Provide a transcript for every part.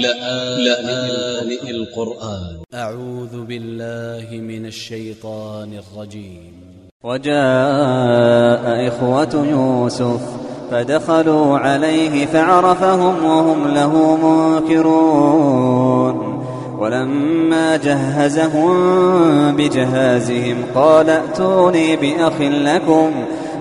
لآن القرآن. أ ع و ذ ب ا ل ل ه من ا ل ش ي ط ا ن ا ل ج ي م وجاء إخوة يوسف فدخلوا عليه فعرفهم وهم له منكرون. ولما جهزهم بجهازهم قال ائتوني بأخ لكم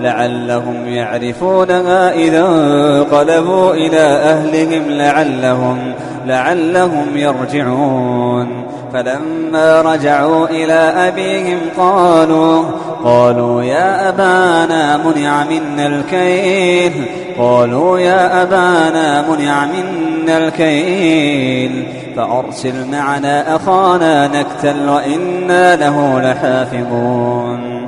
لعلهم يعرفونها إذا انقلبوا إلى أهلهم لعلهم لعلهم يرجعون. فلما رجعوا إلى أبيهم قالوا قالوا يا أبانا منع منا الكيل. قالوا يا أبانا منع منا الكيل. فأرسل معنا أخانا نكتل وإنا له لحافظون.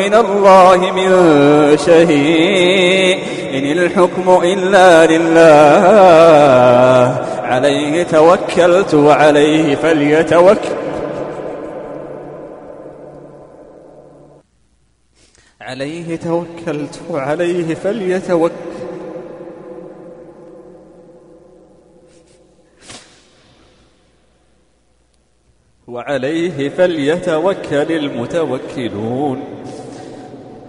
من الله من شيء إن الحكم إلا لله. عليه توكلت وعليه فليتوكل. عليه توكلت وعليه فليتوكل. وعليه فليتوكل المتوكلون.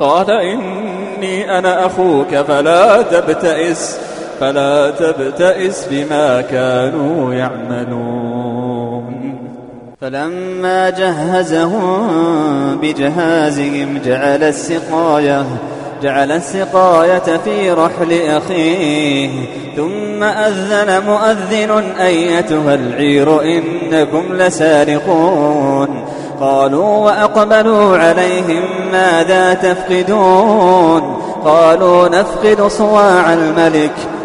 قال إني أنا أخوك فلا تبتئس فلا تبتئس بما كانوا يعملون. فلما جهزهم بجهازهم جعل السقاية جعل السقاية في رحل أخيه ثم أذن مؤذن أيتها العير إنكم لسارقون. قالوا وأقبلوا عليهم ماذا تفقدون؟ قالوا نفقد صواع الملك.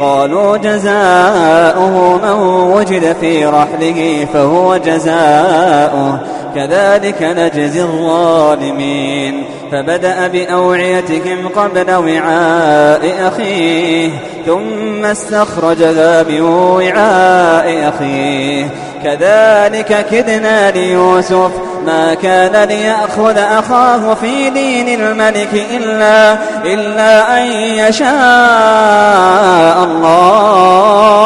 قالوا جزاؤه من وجد في رحله فهو جزاؤه. كذلك نجزي الظالمين. فبدأ بأوعيتهم قبل وعاء أخيه. ثم استخرجها من وعاء أخيه. كذلك كدنا ليوسف. ما كان ليأخذ أخاه في دين الملك إلا, إلا أن يشاء الله.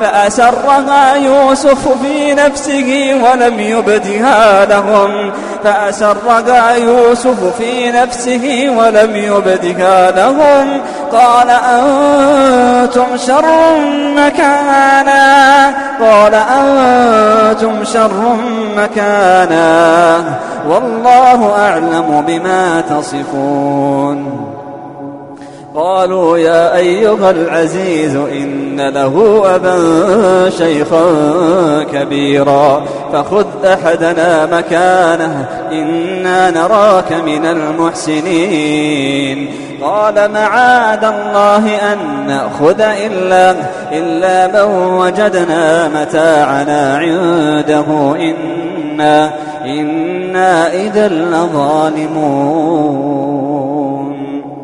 فأسرها يوسف في نفسه ولم يبدها لهم. فأسرها يوسف في نفسه ولم يبدها لهم. قال أنتم شر مكانا. قال أنتم شر مكانا. والله أعلم بما تصفون. قالوا يا أيها العزيز إن له أبا شيخا كبيرا فخذ أحدنا مكانه إنا نراك من المحسنين. قال معاذ الله أن نأخذ إلا, إلا من وجدنا متاعنا عنده. إنا, إنا إذا لظالمون.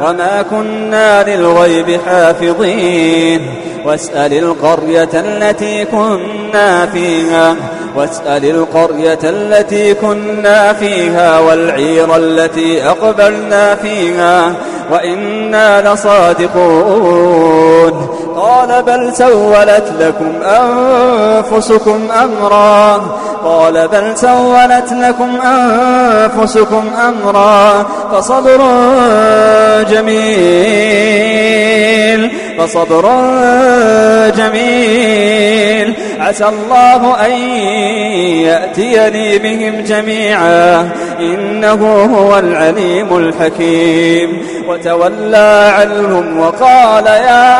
وما كنا للغيب حافظين. واسأل القرية التي كنا فيها واسأل القرية التي كنا فيها والعير التي أقبلنا فيها وإنا لصادقون. قال بل سولت لكم أنفسكم أمرا. قال بل سولت لكم أنفسكم أمرا. فصبر جميل فصبر جميل. عسى الله أن يأتيني بهم جميعا. إنه هو العليم الحكيم. وتولى عنهم وقال يا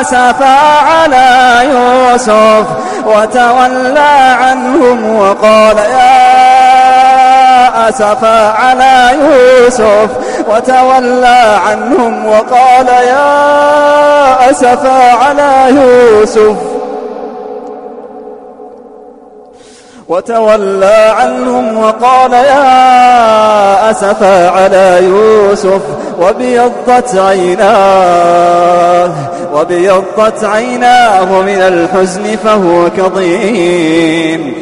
أسفا على يوسف. وتولى عنهم وقال يا أسفا على يوسف وتولى عنهم وقال يا أسفا على يوسف وتولى عنهم وقال يا أسفا على يوسف وبيضت عيناه وبيضت عيناه من الحزن فهو كظيم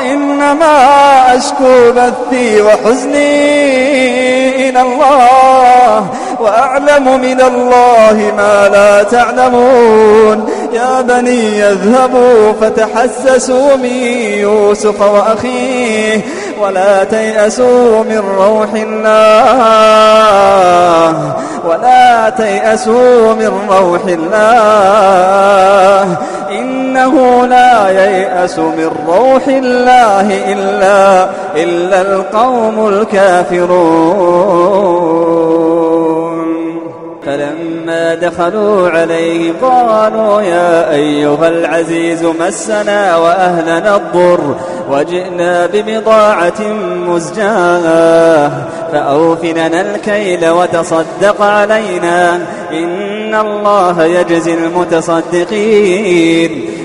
إنما أشكو بثي وحزني إلى الله وأعلم من الله ما لا تعلمون. يا بني اذهبوا فتحسسوا من يوسف وأخيه ولا تيأسوا من روح الله ولا تيأسوا من روح الله إنه لا ييأس من روح الله إلا, إلا القوم الكافرون. فلما دخلوا عليه قالوا يا أيها العزيز مسنا وأهلنا الضر وجئنا ببضاعة مزجاة فأوفننا الكيل وتصدق علينا إن الله يجزي المتصدقين.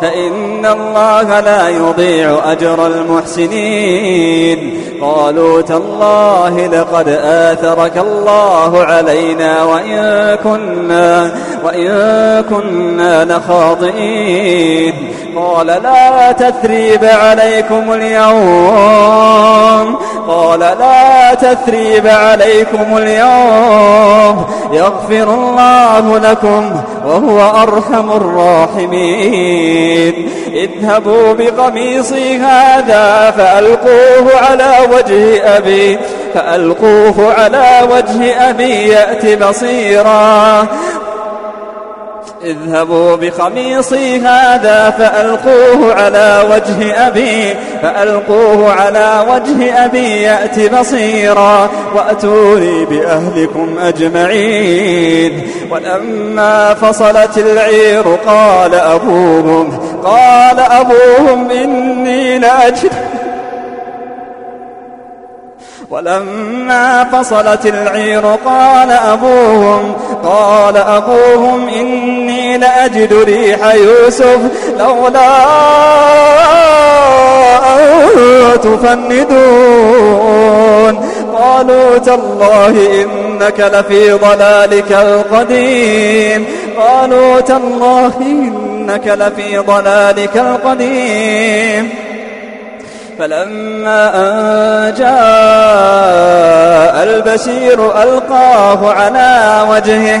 فإن الله لا يضيع أجر المحسنين. قالوا تالله لقد آثرك الله علينا وإن كنا وإن كنا لخاطئين. قال لا تثريب عليكم اليوم. قال لا تثريب عليكم اليوم. يغفر الله لكم وهو أرحم الراحمين. اذهبوا بقميصي هذا فألقوه على وجه أبي فألقوه على وجه أبي يأت بصيرا اذهبوا بقميصي هذا فألقوه على وجه أبي فألقوه على وجه أبي يأت بصيرا وأتوني بأهلكم أجمعين. ولما فصلت العير قال أبوهم قال أبوهم إني لأجد. ولما فصلت العير قال أبوهم قال أبوهم إني لأجد ريح يوسف لولا أن تفندون. قالوا تالله إنك لفي ضلالك القديم. قالوا تالله إنك لفي ضلالك القديم. فلما أن جاء البشير ألقاه على وجهه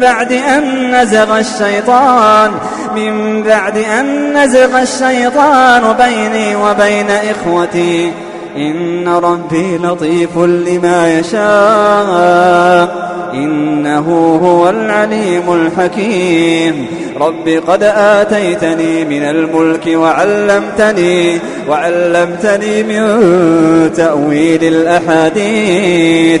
من بعد أن نزغ الشيطان من بعد أن نزغ الشيطان بيني وبين إخوتي إن ربي لطيف لما يشاء إنه هو العليم الحكيم. رب قد آتيتني من الملك وعلمتني وعلمتني من تأويل الأحاديث.